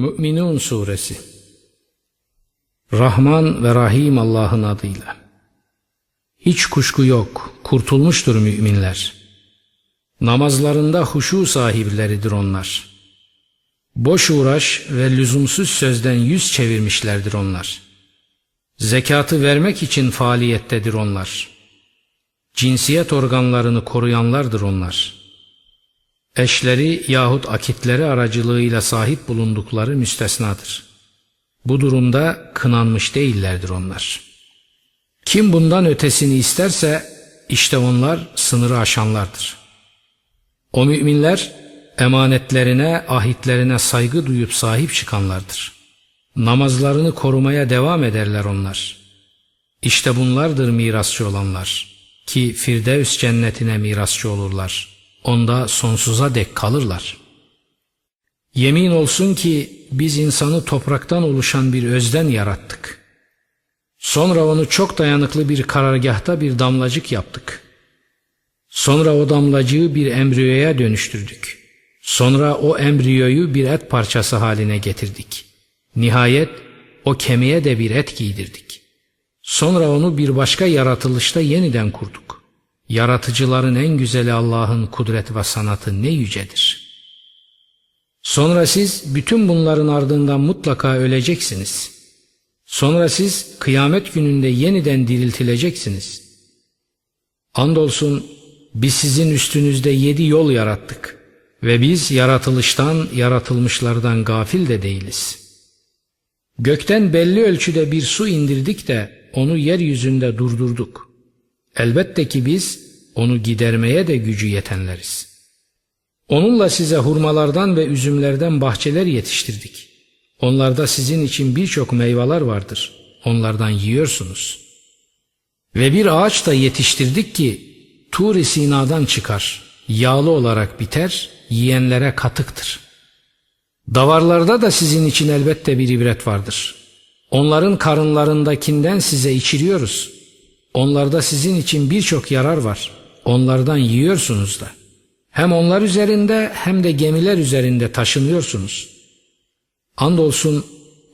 Mü'minun Suresi Rahman ve Rahim Allah'ın adıyla. Hiç kuşku yok, kurtulmuştur müminler. Namazlarında huşu sahipleridir onlar. Boş uğraş ve lüzumsuz sözden yüz çevirmişlerdir onlar. Zekatı vermek için faaliyettedir onlar. Cinsiyet organlarını koruyanlardır onlar. Eşleri yahut akitleri aracılığıyla sahip bulundukları müstesnadır. Bu durumda kınanmış değillerdir onlar. Kim bundan ötesini isterse işte onlar sınırı aşanlardır. O müminler emanetlerine, ahitlerine saygı duyup sahip çıkanlardır. Namazlarını korumaya devam ederler onlar. İşte bunlardır mirasçı olanlar ki Firdevs cennetine mirasçı olurlar. Onda sonsuza dek kalırlar. Yemin olsun ki biz insanı topraktan oluşan bir özden yarattık. Sonra onu çok dayanıklı bir karargahta bir damlacık yaptık. Sonra o damlacığı bir embriyoya dönüştürdük. Sonra o embriyoyu bir et parçası haline getirdik. Nihayet o kemiğe de bir et giydirdik. Sonra onu bir başka yaratılışta yeniden kurduk. Yaratıcıların en güzeli Allah'ın kudret ve sanatı ne yücedir. Sonra siz bütün bunların ardından mutlaka öleceksiniz. Sonra siz kıyamet gününde yeniden diriltileceksiniz. Andolsun biz sizin üstünüzde yedi yol yarattık ve biz yaratılıştan, yaratılmışlardan gafil de değiliz. Gökten belli ölçüde bir su indirdik de onu yeryüzünde durdurduk. Elbette ki biz onu gidermeye de gücü yetenleriz. Onunla size hurmalardan ve üzümlerden bahçeler yetiştirdik. Onlarda sizin için birçok meyveler vardır. Onlardan yiyorsunuz. Ve bir ağaç da yetiştirdik ki Tur-i Sina'dan çıkar. Yağlı olarak biter, yiyenlere katıktır. Davarlarda da sizin için elbette bir ibret vardır. Onların karınlarındakinden size içiriyoruz. Onlarda sizin için birçok yarar var. Onlardan yiyorsunuz da. Hem onlar üzerinde hem de gemiler üzerinde taşınıyorsunuz. Andolsun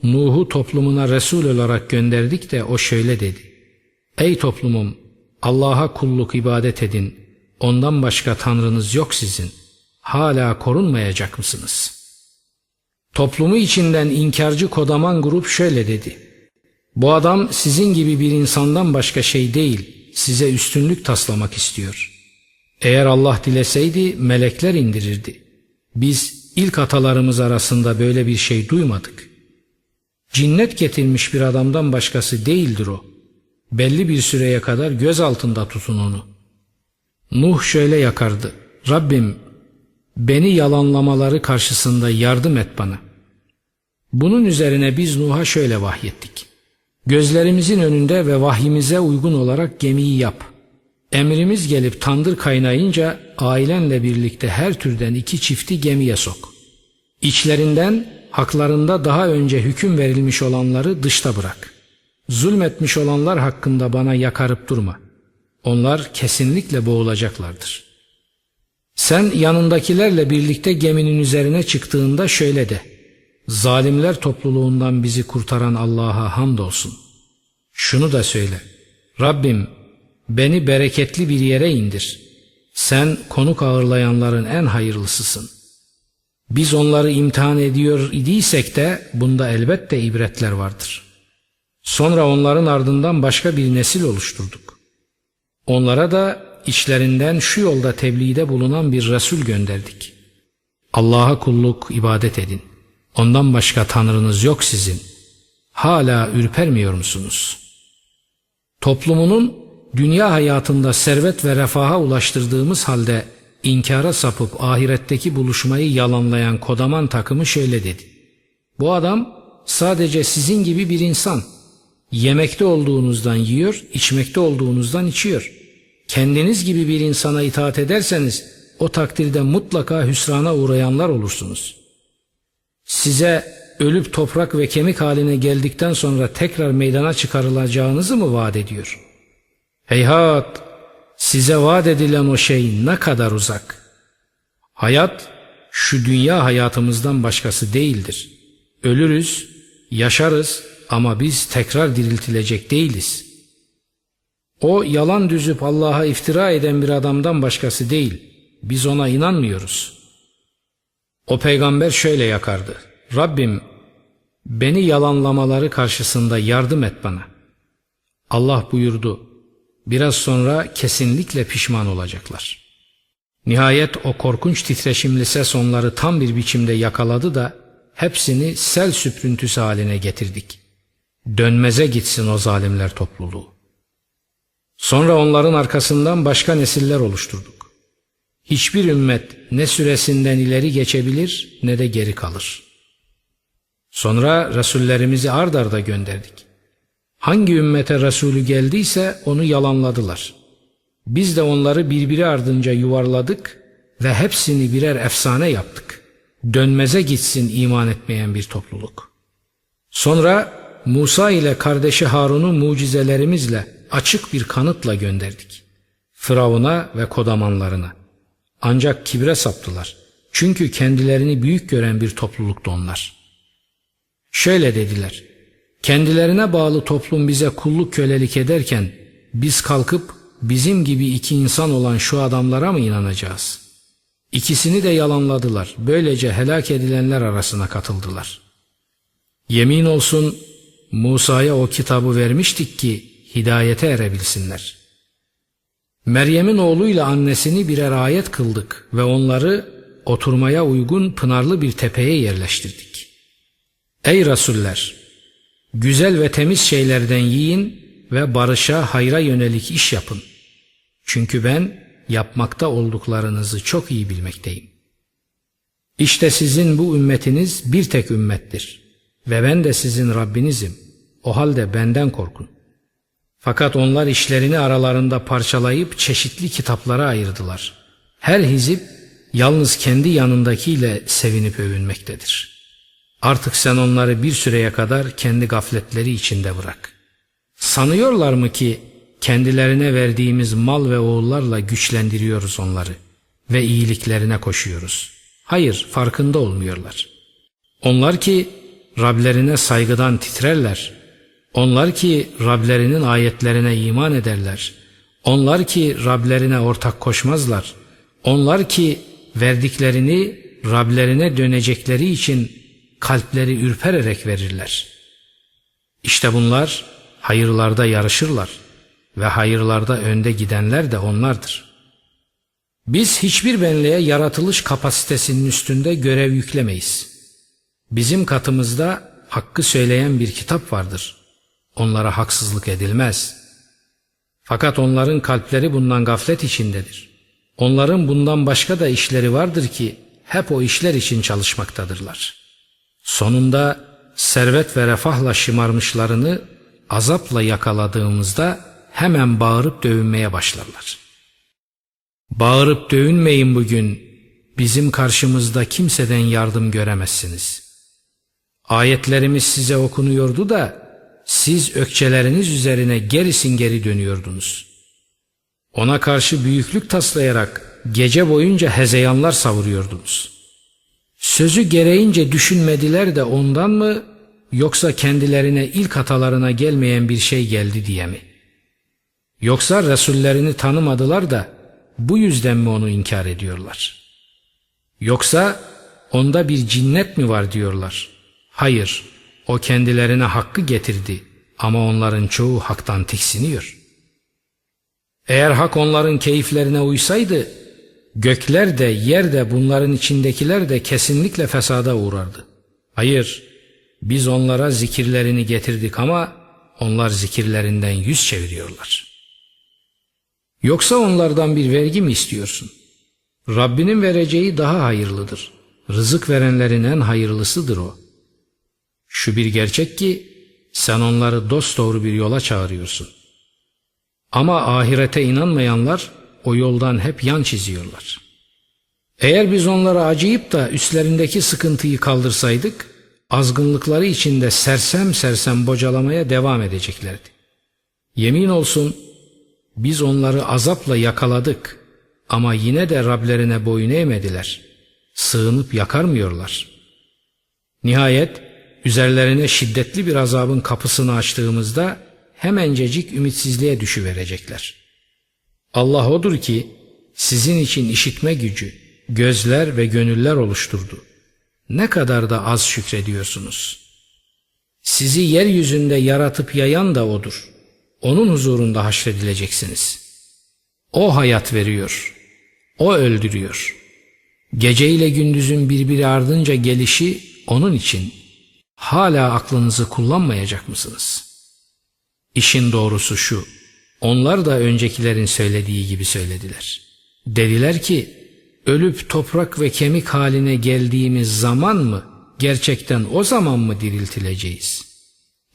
Nuh'u toplumuna Resul olarak gönderdik de o şöyle dedi. Ey toplumum Allah'a kulluk ibadet edin. Ondan başka tanrınız yok sizin. Hala korunmayacak mısınız? Toplumu içinden inkarcı kodaman grup şöyle dedi. Bu adam sizin gibi bir insandan başka şey değil, size üstünlük taslamak istiyor. Eğer Allah dileseydi melekler indirirdi. Biz ilk atalarımız arasında böyle bir şey duymadık. Cinnet getirmiş bir adamdan başkası değildir o. Belli bir süreye kadar göz altında tutun onu. Nuh şöyle yakardı. Rabbim beni yalanlamaları karşısında yardım et bana. Bunun üzerine biz Nuh'a şöyle vahyettik. Gözlerimizin önünde ve vahyimize uygun olarak gemiyi yap. Emrimiz gelip tandır kaynayınca ailenle birlikte her türden iki çifti gemiye sok. İçlerinden haklarında daha önce hüküm verilmiş olanları dışta bırak. Zulmetmiş olanlar hakkında bana yakarıp durma. Onlar kesinlikle boğulacaklardır. Sen yanındakilerle birlikte geminin üzerine çıktığında şöyle de. Zalimler topluluğundan bizi kurtaran Allah'a hamdolsun. Şunu da söyle. Rabbim beni bereketli bir yere indir. Sen konuk ağırlayanların en hayırlısısın. Biz onları imtihan ediyor idiysek de bunda elbette ibretler vardır. Sonra onların ardından başka bir nesil oluşturduk. Onlara da içlerinden şu yolda tebliğde bulunan bir Resul gönderdik. Allah'a kulluk, ibadet edin. Ondan başka tanrınız yok sizin. Hala ürpermiyor musunuz? Toplumunun dünya hayatında servet ve refaha ulaştırdığımız halde inkara sapıp ahiretteki buluşmayı yalanlayan kodaman takımı şöyle dedi. Bu adam sadece sizin gibi bir insan. Yemekte olduğunuzdan yiyor, içmekte olduğunuzdan içiyor. Kendiniz gibi bir insana itaat ederseniz o takdirde mutlaka hüsrana uğrayanlar olursunuz. Size ölüp toprak ve kemik haline geldikten sonra tekrar meydana çıkarılacağınızı mı vaat ediyor? Heyhat! Size vaat edilen o şey ne kadar uzak. Hayat şu dünya hayatımızdan başkası değildir. Ölürüz, yaşarız ama biz tekrar diriltilecek değiliz. O yalan düzüp Allah'a iftira eden bir adamdan başkası değil. Biz ona inanmıyoruz. O peygamber şöyle yakardı. Rabbim beni yalanlamaları karşısında yardım et bana. Allah buyurdu. Biraz sonra kesinlikle pişman olacaklar. Nihayet o korkunç titreşimli ses onları tam bir biçimde yakaladı da hepsini sel süprüntüsü haline getirdik. Dönmeze gitsin o zalimler topluluğu. Sonra onların arkasından başka nesiller oluşturduk. Hiçbir ümmet ne süresinden ileri geçebilir ne de geri kalır. Sonra Resullerimizi ard arda gönderdik. Hangi ümmete Resulü geldiyse onu yalanladılar. Biz de onları birbiri ardınca yuvarladık ve hepsini birer efsane yaptık. Dönmeze gitsin iman etmeyen bir topluluk. Sonra Musa ile kardeşi Harun'u mucizelerimizle açık bir kanıtla gönderdik. Firavun'a ve kodamanlarına. Ancak kibre saptılar. Çünkü kendilerini büyük gören bir topluluktu onlar. Şöyle dediler. Kendilerine bağlı toplum bize kulluk kölelik ederken biz kalkıp bizim gibi iki insan olan şu adamlara mı inanacağız? İkisini de yalanladılar. Böylece helak edilenler arasına katıldılar. Yemin olsun Musa'ya o kitabı vermiştik ki hidayete erebilsinler. Meryem'in oğluyla annesini birer ayet kıldık ve onları oturmaya uygun pınarlı bir tepeye yerleştirdik. Ey Resuller! Güzel ve temiz şeylerden yiyin ve barışa, hayra yönelik iş yapın. Çünkü ben yapmakta olduklarınızı çok iyi bilmekteyim. İşte sizin bu ümmetiniz bir tek ümmettir ve ben de sizin Rabbinizim. O halde benden korkun. Fakat onlar işlerini aralarında parçalayıp çeşitli kitaplara ayırdılar. Her hizip yalnız kendi yanındakiyle sevinip övünmektedir. Artık sen onları bir süreye kadar kendi gafletleri içinde bırak. Sanıyorlar mı ki kendilerine verdiğimiz mal ve oğullarla güçlendiriyoruz onları ve iyiliklerine koşuyoruz. Hayır farkında olmuyorlar. Onlar ki Rablerine saygıdan titrerler onlar ki Rablerinin ayetlerine iman ederler. Onlar ki Rablerine ortak koşmazlar. Onlar ki verdiklerini Rablerine dönecekleri için kalpleri ürpererek verirler. İşte bunlar hayırlarda yarışırlar ve hayırlarda önde gidenler de onlardır. Biz hiçbir benliğe yaratılış kapasitesinin üstünde görev yüklemeyiz. Bizim katımızda hakkı söyleyen bir kitap vardır onlara haksızlık edilmez. Fakat onların kalpleri bundan gaflet içindedir. Onların bundan başka da işleri vardır ki hep o işler için çalışmaktadırlar. Sonunda servet ve refahla şımarmışlarını azapla yakaladığımızda hemen bağırıp dövünmeye başlarlar. Bağırıp dövünmeyin bugün, bizim karşımızda kimseden yardım göremezsiniz. Ayetlerimiz size okunuyordu da siz ökçeleriniz üzerine gerisin geri dönüyordunuz. Ona karşı büyüklük taslayarak gece boyunca hezeyanlar savuruyordunuz. Sözü gereğince düşünmediler de ondan mı yoksa kendilerine ilk hatalarına gelmeyen bir şey geldi diye mi? Yoksa Resullerini tanımadılar da bu yüzden mi onu inkar ediyorlar? Yoksa onda bir cinnet mi var diyorlar? Hayır, o kendilerine hakkı getirdi ama onların çoğu haktan tiksiniyor. Eğer hak onların keyiflerine uysaydı, gökler de yer de bunların içindekiler de kesinlikle fesada uğrardı. Hayır, biz onlara zikirlerini getirdik ama onlar zikirlerinden yüz çeviriyorlar. Yoksa onlardan bir vergi mi istiyorsun? Rabbinin vereceği daha hayırlıdır. Rızık verenlerin en hayırlısıdır o.'' Şu bir gerçek ki sen onları dosdoğru bir yola çağırıyorsun. Ama ahirete inanmayanlar o yoldan hep yan çiziyorlar. Eğer biz onlara acıyıp da üstlerindeki sıkıntıyı kaldırsaydık, azgınlıkları içinde sersem sersem bocalamaya devam edeceklerdi. Yemin olsun biz onları azapla yakaladık ama yine de Rablerine boyun eğmediler. Sığınıp yakarmıyorlar. Nihayet üzerlerine şiddetli bir azabın kapısını açtığımızda hemencecik ümitsizliğe düşüverecekler. Allah odur ki sizin için işitme gücü, gözler ve gönüller oluşturdu. Ne kadar da az şükrediyorsunuz. Sizi yeryüzünde yaratıp yayan da O'dur. Onun huzurunda haşredileceksiniz. O hayat veriyor. O öldürüyor. Gece ile gündüzün birbiri ardınca gelişi O'nun için. Hala aklınızı kullanmayacak mısınız? İşin doğrusu şu. Onlar da öncekilerin söylediği gibi söylediler. Dediler ki, ölüp toprak ve kemik haline geldiğimiz zaman mı, gerçekten o zaman mı diriltileceğiz?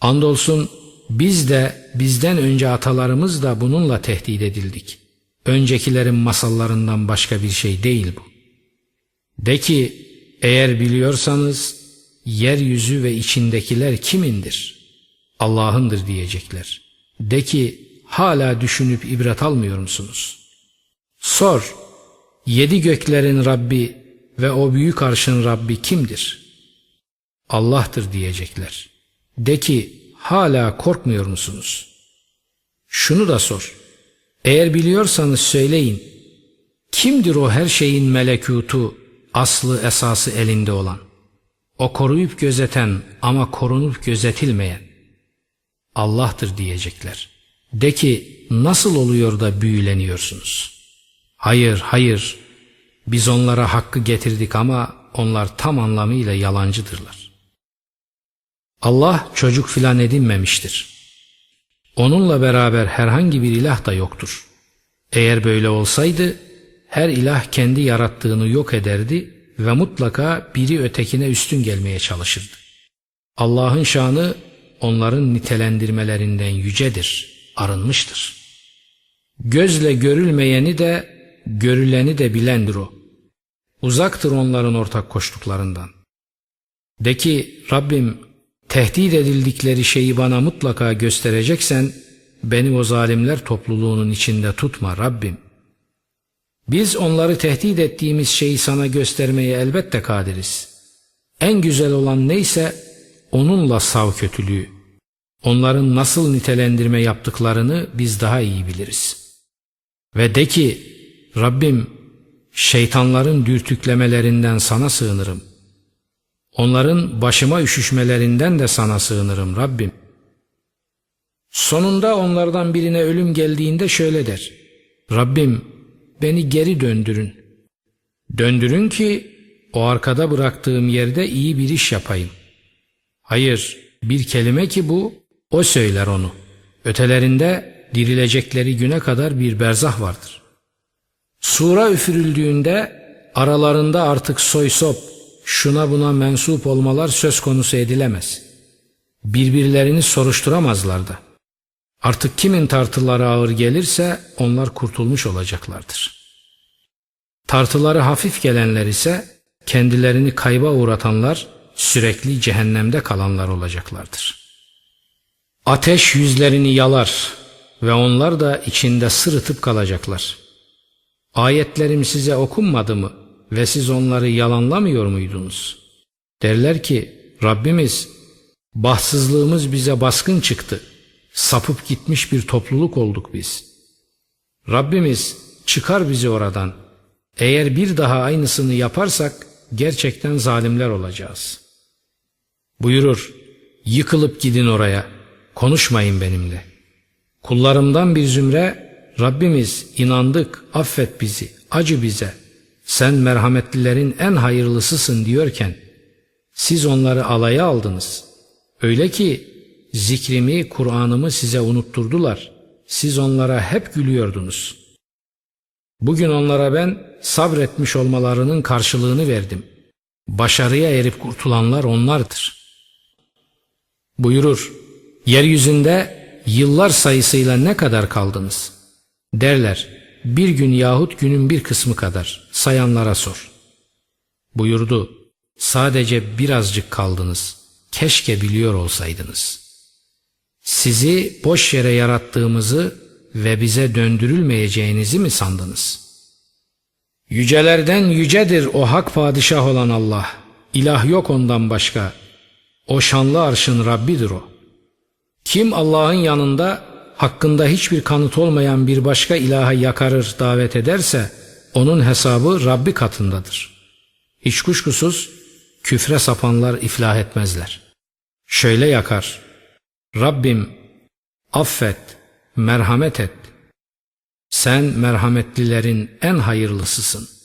Andolsun biz de bizden önce atalarımız da bununla tehdit edildik. Öncekilerin masallarından başka bir şey değil bu. De ki eğer biliyorsanız yeryüzü ve içindekiler kimindir? Allah'ındır diyecekler. De ki hala düşünüp ibret almıyor musunuz? Sor, yedi göklerin Rabbi ve o büyük arşın Rabbi kimdir? Allah'tır diyecekler. De ki hala korkmuyor musunuz? Şunu da sor. Eğer biliyorsanız söyleyin. Kimdir o her şeyin melekutu, aslı esası elinde olan? O koruyup gözeten ama korunup gözetilmeyen. Allah'tır diyecekler. De ki nasıl oluyor da büyüleniyorsunuz? Hayır, hayır. Biz onlara hakkı getirdik ama onlar tam anlamıyla yalancıdırlar. Allah çocuk filan edinmemiştir. Onunla beraber herhangi bir ilah da yoktur. Eğer böyle olsaydı her ilah kendi yarattığını yok ederdi ve mutlaka biri ötekine üstün gelmeye çalışırdı. Allah'ın şanı onların nitelendirmelerinden yücedir, arınmıştır. Gözle görülmeyeni de görüleni de bilendir o. Uzaktır onların ortak koştuklarından. De ki Rabbim tehdit edildikleri şeyi bana mutlaka göstereceksen beni o zalimler topluluğunun içinde tutma Rabbim. Biz onları tehdit ettiğimiz şeyi sana göstermeye elbette kadiriz. En güzel olan neyse onunla sav kötülüğü. Onların nasıl nitelendirme yaptıklarını biz daha iyi biliriz. Ve de ki Rabbim şeytanların dürtüklemelerinden sana sığınırım. Onların başıma üşüşmelerinden de sana sığınırım Rabbim. Sonunda onlardan birine ölüm geldiğinde şöyle der. Rabbim beni geri döndürün. Döndürün ki o arkada bıraktığım yerde iyi bir iş yapayım. Hayır bir kelime ki bu o söyler onu. Ötelerinde dirilecekleri güne kadar bir berzah vardır. Sura üfürüldüğünde aralarında artık soy sop, şuna buna mensup olmalar söz konusu edilemez. Birbirlerini soruşturamazlar da. Artık kimin tartıları ağır gelirse onlar kurtulmuş olacaklardır. Tartıları hafif gelenler ise kendilerini kayba uğratanlar sürekli cehennemde kalanlar olacaklardır. Ateş yüzlerini yalar ve onlar da içinde sırıtıp kalacaklar. Ayetlerim size okunmadı mı ve siz onları yalanlamıyor muydunuz? Derler ki Rabbimiz bahtsızlığımız bize baskın çıktı. Sapıp gitmiş bir topluluk olduk biz. Rabbimiz çıkar bizi oradan. Eğer bir daha aynısını yaparsak gerçekten zalimler olacağız. Buyurur, yıkılıp gidin oraya, konuşmayın benimle. Kullarımdan bir zümre, Rabbimiz inandık, affet bizi, acı bize, sen merhametlilerin en hayırlısısın diyorken, siz onları alaya aldınız. Öyle ki zikrimi, Kur'an'ımı size unutturdular. Siz onlara hep gülüyordunuz. Bugün onlara ben sabretmiş olmalarının karşılığını verdim. Başarıya erip kurtulanlar onlardır. Buyurur, yeryüzünde yıllar sayısıyla ne kadar kaldınız? Derler, bir gün yahut günün bir kısmı kadar sayanlara sor. Buyurdu, sadece birazcık kaldınız, keşke biliyor olsaydınız. Sizi boş yere yarattığımızı ve bize döndürülmeyeceğinizi mi sandınız? Yücelerden yücedir o hak padişah olan Allah. İlah yok ondan başka. O şanlı arşın Rabbidir o. Kim Allah'ın yanında hakkında hiçbir kanıt olmayan bir başka ilaha yakarır davet ederse onun hesabı Rabbi katındadır. Hiç kuşkusuz küfre sapanlar iflah etmezler. Şöyle yakar. Rabbim affet, merhamet et. Sen merhametlilerin en hayırlısısın.''